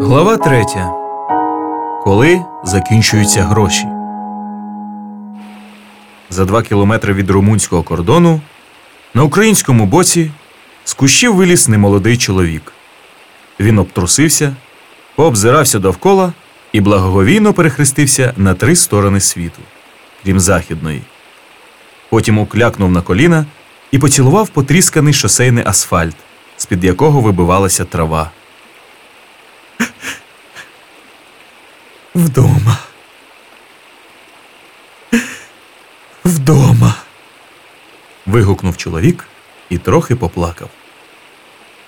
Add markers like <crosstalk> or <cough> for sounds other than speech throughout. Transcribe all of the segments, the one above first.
Глава третя. Коли закінчуються гроші. За два кілометри від румунського кордону на українському боці з кущів виліз немолодий чоловік. Він обтрусився, пообзирався довкола і благоговійно перехрестився на три сторони світу, крім західної. Потім уклякнув на коліна і поцілував потрісканий шосейний асфальт, з-під якого вибивалася трава. Вдома. Вдома. вигукнув чоловік і трохи поплакав.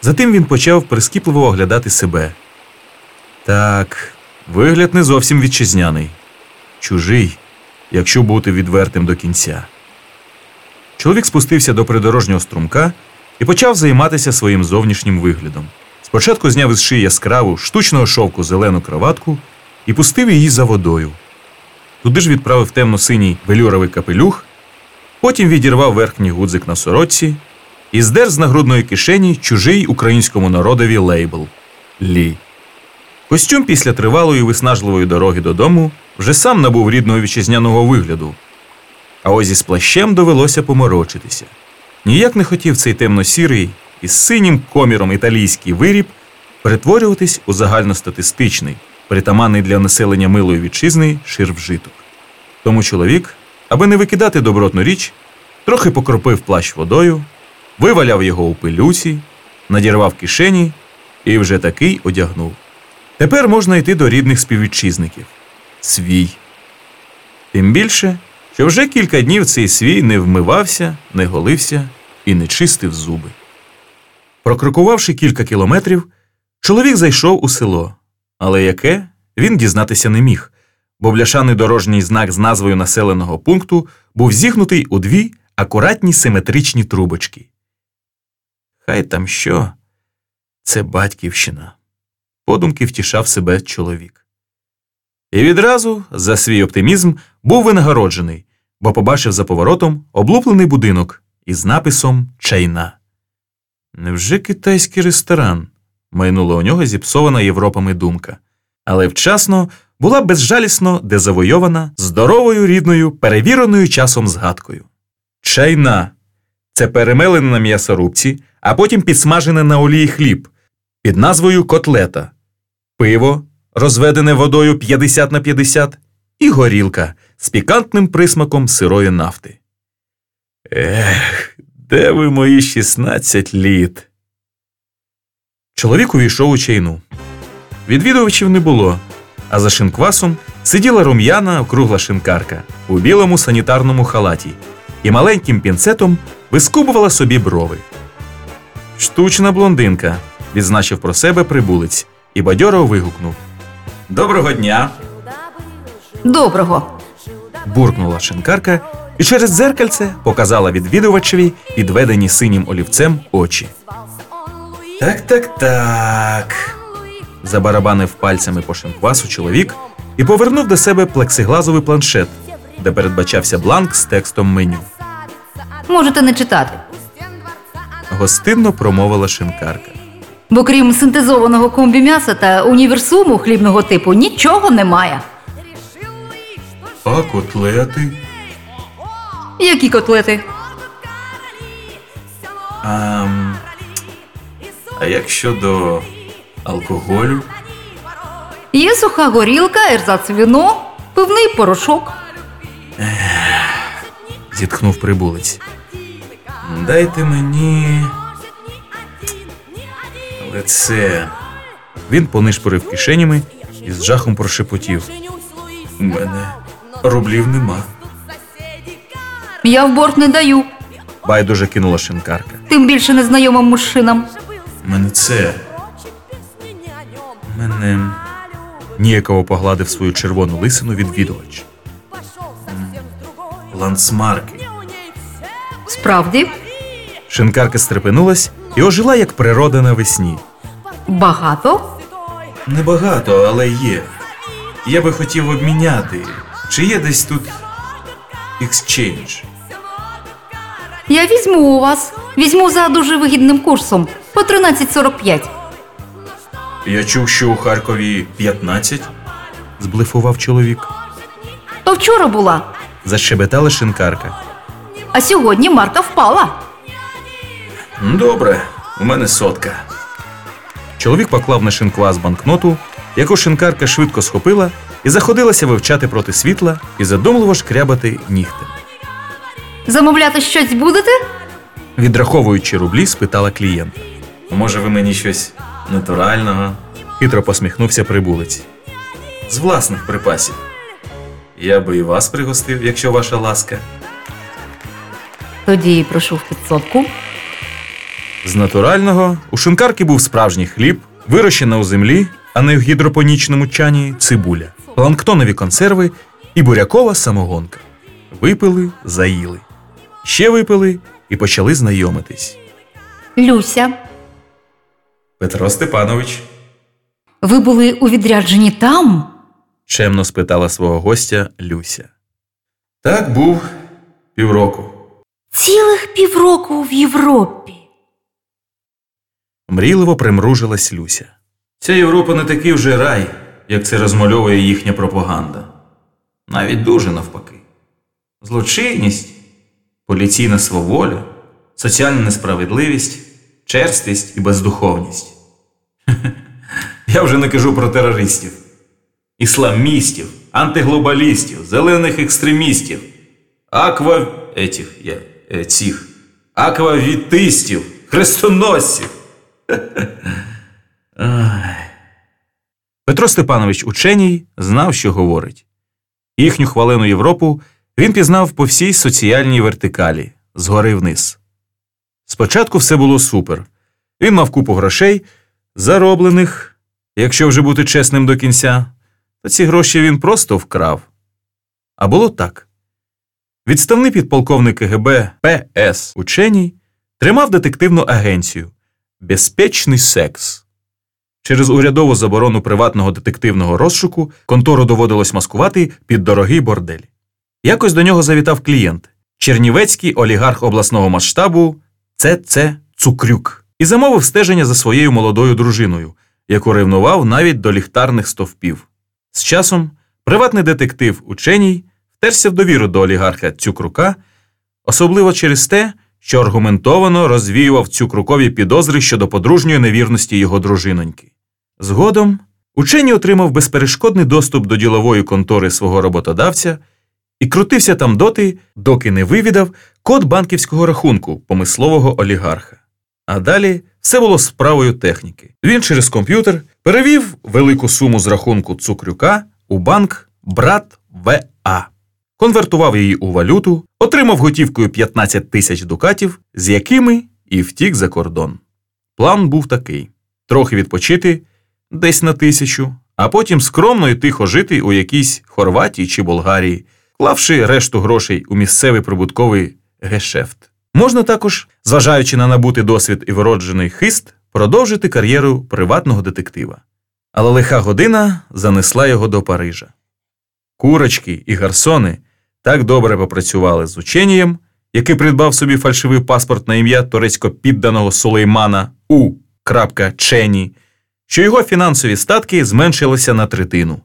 Затим він почав прискіпливо оглядати себе. Так, вигляд не зовсім вітчизняний, чужий, якщо бути відвертим до кінця. Чоловік спустився до придорожнього струмка і почав займатися своїм зовнішнім виглядом. Спочатку зняв із шиї яскраву штучного шовку зелену краватку і пустив її за водою. Туди ж відправив темно-синій велюровий капелюх, потім відірвав верхній гудзик на сорочці і здер з нагрудної кишені чужий українському народові лейбл Лі. Костюм після тривалої виснажливої дороги додому вже сам набув рідного вітчизняного вигляду. А ось із плащем довелося поморочитися. Ніяк не хотів цей темно-сірий із синім коміром італійський виріб перетворюватись у загальностатистичний, притаманний для населення милої вітчизни шир вжиток. Тому чоловік, аби не викидати добротну річ, трохи покропив плащ водою, виваляв його у пилюці, надірвав кишені і вже такий одягнув. Тепер можна йти до рідних співвітчизників. Свій. Тим більше, що вже кілька днів цей свій не вмивався, не голився і не чистив зуби. Прокрокувавши кілька кілометрів, чоловік зайшов у село, але яке він дізнатися не міг, бо бляшаний дорожній знак з назвою населеного пункту був зігнутий у дві акуратні симетричні трубочки. Хай там що, це батьківщина, подумки втішав себе чоловік. І відразу за свій оптимізм був винагороджений, бо побачив за поворотом облуплений будинок із написом Чайна. Невже китайський ресторан? майнула у нього зіпсована Європами думка, але вчасно була безжалісно дезавойована здоровою рідною, перевіреною часом згадкою. Чайна це перемелене на м'ясорубці, а потім підсмажене на олії хліб під назвою котлета, пиво, розведене водою 50 на 50, і горілка з пікантним присмаком сирої нафти. Ех, де ви мої 16 літ? Чоловік увійшов у чайну. Відвідувачів не було, а за шинквасом сиділа рум'яна округла шинкарка у білому санітарному халаті і маленьким пінцетом вискубувала собі брови. Штучна блондинка, відзначив про себе прибулець і бадьоро вигукнув Доброго дня! Доброго. Буркнула шинкарка і через дзеркальце показала відвідувачеві підведені синім олівцем очі. Так, так, так. Забарабанив пальцями по шинквасу чоловік і повернув до себе плексиглазовий планшет, де передбачався бланк з текстом меню. Можете не читати, Гостинно промовила шинкарка. бо крім синтезованого комбі м'яса та універсуму хлібного типу нічого немає. А котлети? Які котлети? А, а як щодо алкоголю? Є суха горілка, ерзац віно, пивний порошок. зітхнув прибулець. Дайте мені. Але це. Він понишпорив кишенями і з жахом прошепотів. У мене рублів нема. Я в борт не даю, Байдуже кинула шинкарка. тим більше незнайомим мужчинам. Мене це. Мене. Ніяково погладив свою червону лисину відвідувач. Лансмарки. Справді, Шинкарка стрепенулась і ожила, як природа навесні. багато. Небагато, але є. Я би хотів обміняти. Чи є десь тут exchange? Я візьму у вас. Візьму за дуже вигідним курсом по 13,45. Я чув, що у Харкові 15, зблифував чоловік. То вчора була, Защебетала шинкарка. а сьогодні марка впала. Добре, у мене сотка. Чоловік поклав на шинквас банкноту, яку шинкарка швидко схопила і заходилася вивчати проти світла і задумливо шкрябати нігтем. Замовляти щось будете? Відраховуючи рублі, спитала клієнта. Може, ви мені щось натурального? Хитро посміхнувся прибулець. З власних припасів. Я би і вас пригостив, якщо ваша ласка. Тоді прошу в підсобку. З натурального у шинкарки був справжній хліб, вирощена у землі, а не в гідропонічному чані цибуля, планктонові консерви і бурякова самогонка. Випили, заїли. Ще випили і почали знайомитись. Люся, Петро Степанович ви були у відрядженні там? чемно спитала свого гостя Люся. Так був півроку. Цілих півроку в Європі. Мрійливо примружилась Люся. Ця Європа не такий вже рай, як це розмальовує їхня пропаганда. Навіть дуже навпаки. Злочинність, поліційна сваволя, соціальна несправедливість, черствість і бездуховність. <laughs> Я вже не кажу про терористів, ісламістів, антиглобалістів, зелених екстремістів, аква... етіх, я, е, цих, аквавітистів, хрестоносців. <laughs> Петро Степанович ученій знав, що говорить. Їхню хвалену Європу він пізнав по всій соціальній вертикалі, згори вниз. Спочатку все було супер. Він мав купу грошей, зароблених, якщо вже бути чесним до кінця, то ці гроші він просто вкрав. А було так. Відставний підполковник КГБ П.С. Ученій тримав детективну агенцію Безпечний секс. Через урядову заборону приватного детективного розшуку контору доводилось маскувати під дорогий бордель. Якось до нього завітав клієнт чернівецький олігарх обласного масштабу Ц.Ц. Цукрюк і замовив стеження за своєю молодою дружиною, яку ревнував навіть до ліхтарних стовпів. З часом приватний детектив ученій втерся в довіру до олігарха Цукрука, особливо через те, що аргументовано розвіював Цукрукові підозри щодо подружньої невірності його дружиноньки. Згодом ученій отримав безперешкодний доступ до ділової контори свого роботодавця і крутився там доти, доки не вивідав код банківського рахунку помислового олігарха. А далі все було справою техніки. Він через комп'ютер перевів велику суму з рахунку Цукрюка у банк Брат ВА, конвертував її у валюту, отримав готівкою 15 тисяч дукатів, з якими і втік за кордон. План був такий: трохи відпочити десь на тисячу, а потім скромно і тихо жити у якійсь Хорватії чи Болгарії, клавши решту грошей у місцевий прибутковий гешефт. Можна також, зважаючи на набутий досвід і вроджений хист, продовжити кар'єру приватного детектива. Але лиха година занесла його до Парижа. Курочки і гарсони так добре попрацювали з ученієм, який придбав собі фальшивий паспорт на ім'я турецько підданого Сулеймана У. Чені, що його фінансові статки зменшилися на третину.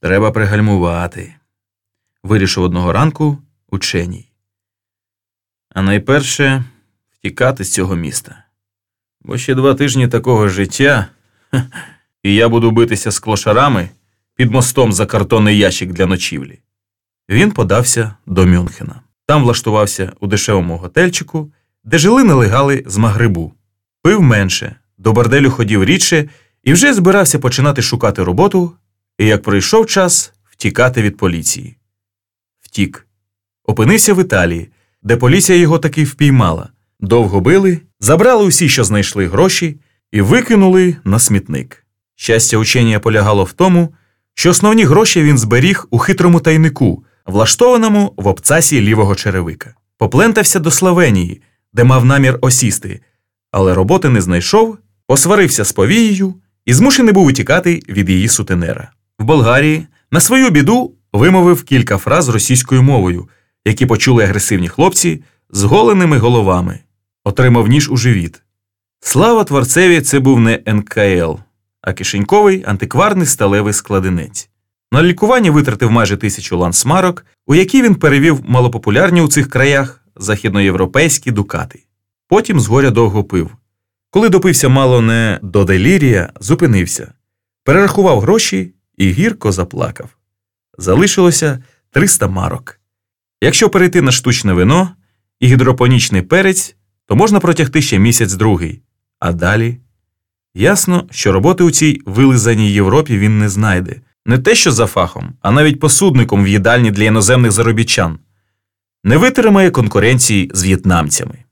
Треба пригальмувати, вирішив одного ранку ученій. А найперше втікати з цього міста. Бо ще два тижні такого життя, і я буду битися з клошарами під мостом за картонний ящик для ночівлі. Він подався до Мюнхена. Там влаштувався у дешевому готельчику, де жили нелегали з Магрибу. Пив менше, до борделю ходів рідше і вже збирався починати шукати роботу, і як прийшов час втікати від поліції. Втік. Опинився в Італії, де поліція його таки впіймала. Довго били, забрали усі, що знайшли гроші, і викинули на смітник. Щастя учення полягало в тому, що основні гроші він зберіг у хитрому тайнику, влаштованому в обцасі лівого черевика. Поплентався до Словенії, де мав намір осісти, але роботи не знайшов, посварився з повією і змушений був утікати від її сутенера. В Болгарії на свою біду вимовив кілька фраз російською мовою, які почули агресивні хлопці з голеними головами, отримав ніж у живіт. Слава творцеві, це був не НКЛ, а кишеньковий антикварний сталевий складенець. На лікування витратив майже тисячу лансмарок, у які він перевів малопопулярні у цих краях західноєвропейські дукати. Потім згоря довго пив. Коли допився мало не до делірія, зупинився, перерахував гроші і гірко заплакав. Залишилося 300 марок. Якщо перейти на штучне вино і гідропонічний перець, то можна протягти ще місяць другий, а далі. Ясно, що роботи у цій вилизаній Європі він не знайде, не те, що за фахом, а навіть посудником в їдальні для іноземних заробітчан. Не витримає конкуренції з в'єтнамцями.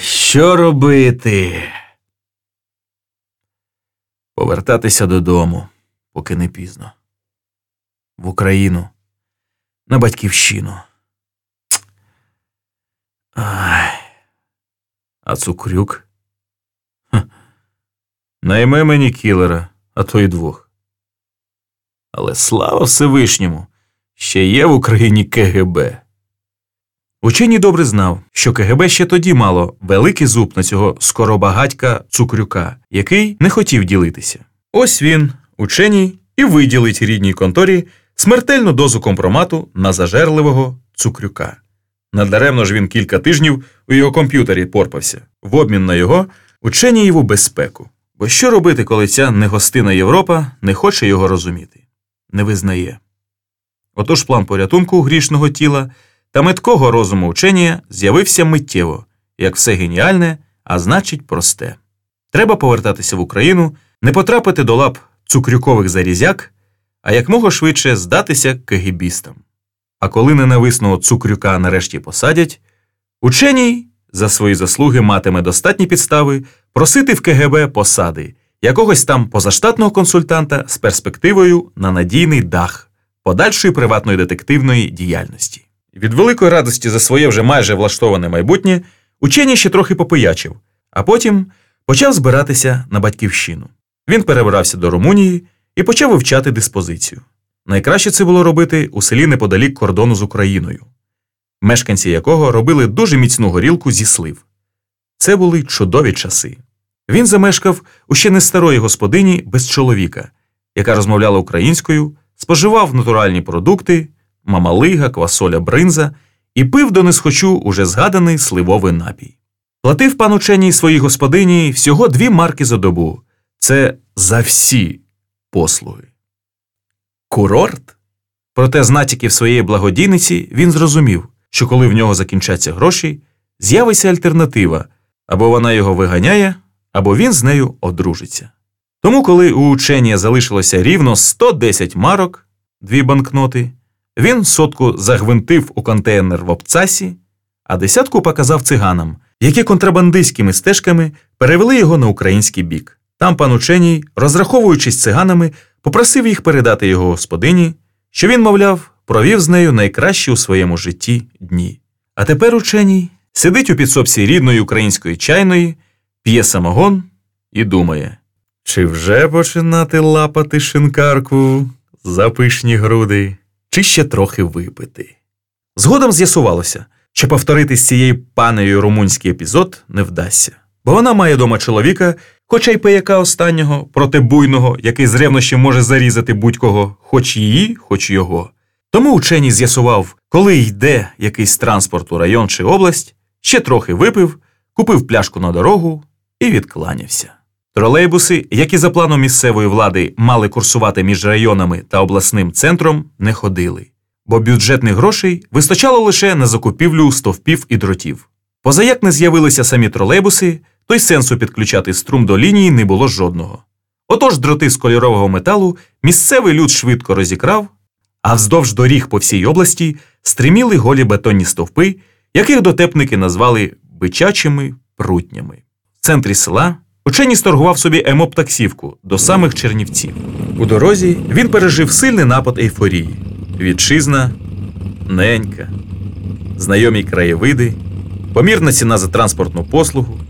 Що робити? Повертатися додому, поки не пізно. В Україну, на батьківщину. Ай. А цукрюк? Ха. Найме мені кілера, а то й двох. Але слава Всевишньому, ще є в Україні КГБ. Ученій добре знав, що КГБ ще тоді мало великий зуб на цього скоробагатька цукрюка, який не хотів ділитися. Ось він, ученій, і виділить рідній конторі смертельну дозу компромату на зажерливого цукрюка. Надаремно ж він кілька тижнів у його комп'ютері порпався, в обмін на його ученієву безпеку. Бо що робити, коли ця негостина Європа не хоче його розуміти, не визнає. Отож план порятунку грішного тіла та меткого розуму вчення з'явився миттєво, як все геніальне, а значить просте. Треба повертатися в Україну, не потрапити до лап цукрюкових зарізяк, а якмога швидше здатися кегібістам. А коли ненависного цукрюка нарешті посадять, ученій за свої заслуги матиме достатні підстави просити в КГБ посади якогось там позаштатного консультанта з перспективою на надійний дах подальшої приватної детективної діяльності. Від великої радості за своє вже майже влаштоване майбутнє ученій ще трохи попиячив, а потім почав збиратися на батьківщину. Він перебрався до Румунії і почав вивчати диспозицію. Найкраще це було робити у селі неподалік кордону з Україною, мешканці якого робили дуже міцну горілку зі слив. Це були чудові часи. Він замешкав у ще не старої господині без чоловіка, яка розмовляла українською, споживав натуральні продукти, мамалига, квасоля бринза і пив до несхочу уже згаданий сливовий напій. Платив пан ученій своїй господині всього дві марки за добу. Це за всі послуги. Курорт? Проте з натяків своєї благодійниці він зрозумів, що коли в нього закінчаться гроші, з'явиться альтернатива або вона його виганяє, або він з нею одружиться. Тому, коли у учення залишилося рівно 110 марок, дві банкноти, він сотку загвинтив у контейнер в обцасі, а десятку показав циганам, які контрабандистськими стежками перевели його на український бік. Там пан ученій, розраховуючись циганами, попросив їх передати його господині, що він, мовляв, провів з нею найкращі у своєму житті дні. А тепер ученій сидить у підсобці рідної української чайної, п'є самогон і думає, чи вже починати лапати шинкарку за пишні груди, чи ще трохи випити. Згодом з'ясувалося, що повторити з цією панею румунський епізод не вдасться, бо вона має дома чоловіка, хоча й пияка останнього, проти буйного, який з ревнощів може зарізати будь-кого, хоч її, хоч його. Тому ученій з'ясував, коли йде якийсь транспорт у район чи область, ще трохи випив, купив пляшку на дорогу і відкланявся. Тролейбуси, які за планом місцевої влади мали курсувати між районами та обласним центром, не ходили, бо бюджетних грошей вистачало лише на закупівлю стовпів і дротів. Позаяк не з'явилися самі тролейбуси, то й сенсу підключати струм до лінії не було жодного. Отож дроти з кольорового металу місцевий люд швидко розікрав, а вздовж доріг по всій області стриміли голі бетонні стовпи, яких дотепники назвали бичачими прутнями. В центрі села учені сторгував собі емоп-таксівку до самих Чернівців. У дорозі він пережив сильний напад ейфорії. Вітчизна, ненька, знайомі краєвиди, помірна ціна за транспортну послугу,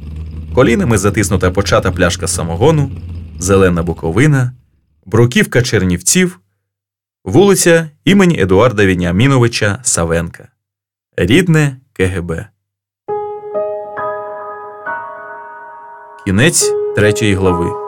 колінами затиснута почата пляшка самогону, зелена буковина, бруківка чернівців, Вулиця імені Едуарда Вініаміновича Савенка. Рідне КГБ. Кінець третьої глави.